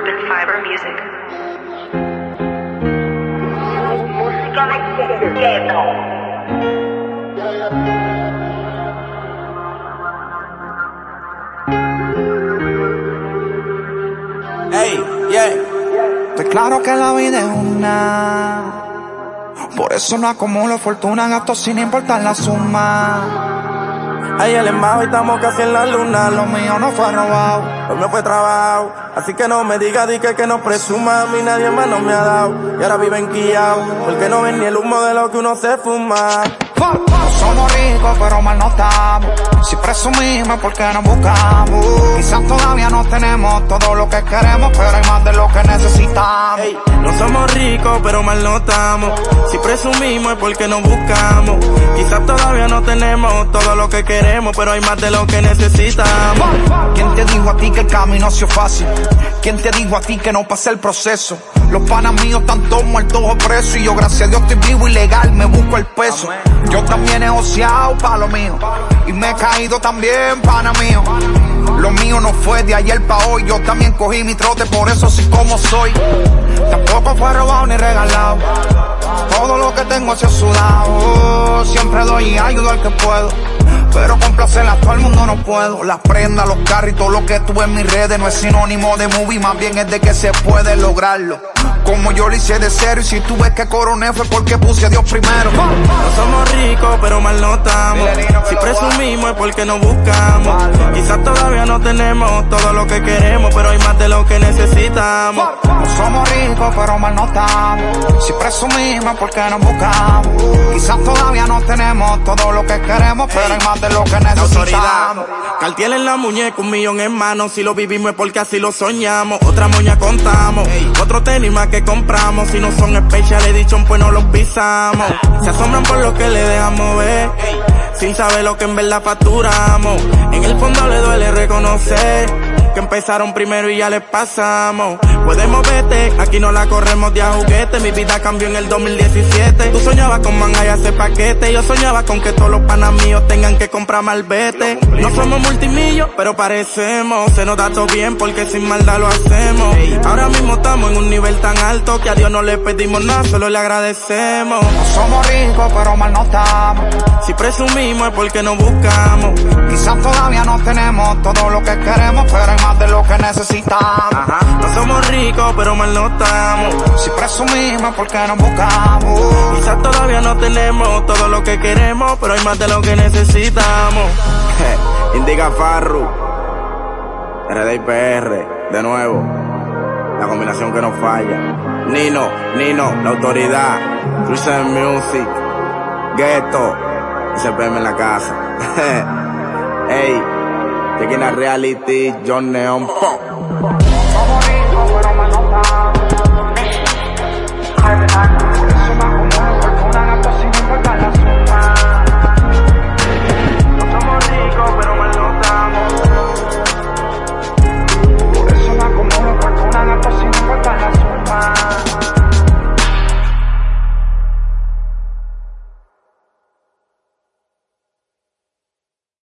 Carbon fiber music. Música de ghetto. Ey, yeah. Estoy claro que la vida es una. Por eso no acumulo fortuna, gasto sin importar la suma. Ahí el esmago y estamos casi en la luna. Lo mío no fue robado. Lo mío fue trabajo. Así que no me diga, di que, que no presuma. A mí nadie más no me ha dado. Y ahora vive enquillado. Porque no ven ni el humo de lo que uno se fuma. No somos ricos, pero mal no estamos. Si presumimos, porque no buscamos. Quizás todavía no tenemos todo lo que queremos, pero hay más de lo que necesitamos. Pero mal no estamos. Si presumimos es porque no buscamos. Quizás todavía no tenemos todo lo que queremos, pero hay más de lo que necesitamos. ¿Quién te dijo a ti que el camino ha sido fácil? ¿Quién te dijo a ti que no pasa el proceso? Los panas míos están todos muertos o presos y yo gracias a Dios estoy vivo y legal, me busco el peso. Yo también he oceado pa' lo mío y me he caído también, pana mío. Lo mío no fue de ayer pa' hoy, yo también cogí mi trote, por eso soy como soy. Tampoco fue robado ni regalado. Todo lo que tengo se ha sudado. Siempre doy y ayudo al que puedo. Pero complacer a todo el mundo no puedo. Las prendas, los carros y todo lo que tuve en mis redes no es sinónimo de movie, más bien es de que se puede lograrlo. Como yo lo hice de cero y si tú ves que coroné fue porque puse a Dios primero. No somos ricos, pero mal no estamos. Si presumimos es porque no buscamos. Quizás todavía no tenemos todo lo que queremos, pero hay más de lo que necesitamos. No somos ricos, pero mal no estamos. Si presumimos porque no buscamos. Quizás todavía no tenemos todo lo que queremos, pero hay más de lo que necesitamos. Cartier en la muñeca, un millón en mano. Si lo vivimos es porque así lo soñamos. Otra moña contamos. Otro tenis más que compramos. Si no son special edition, pues no los pisamos. Se asombran por lo que le dejamos ver. Sin saber lo que en verdad facturamos. En el fondo le duele reconocer. Que empezaron primero y ya les pasamos. Podemos vete, aquí no la corremos de a juguete. Mi vida cambió en el 2017. Tú soñabas con manga y hacer paquete. Yo soñaba con que todos los panas míos tengan que comprar malvete. No somos multimillos, pero parecemos. Se nos da todo bien porque sin maldad lo hacemos. Ahora mismo nivel tan alto que a Dios no le pedimos nada, solo le agradecemos. No somos ricos, pero mal no estamos. Si presumimos es porque no buscamos. Quizás todavía no tenemos todo lo que queremos, pero hay más de lo que necesitamos. No somos ricos, pero mal no estamos. Si presumimos porque no buscamos. Quizás todavía no tenemos todo lo que queremos, pero hay más de lo que necesitamos. Indica Farru, RD y PR, de nuevo. La combinación que nos falla. Nino, Nino, la autoridad. Christian Music, Ghetto, SPM en la casa. Ey, Tequila Reality, John Neon Pop.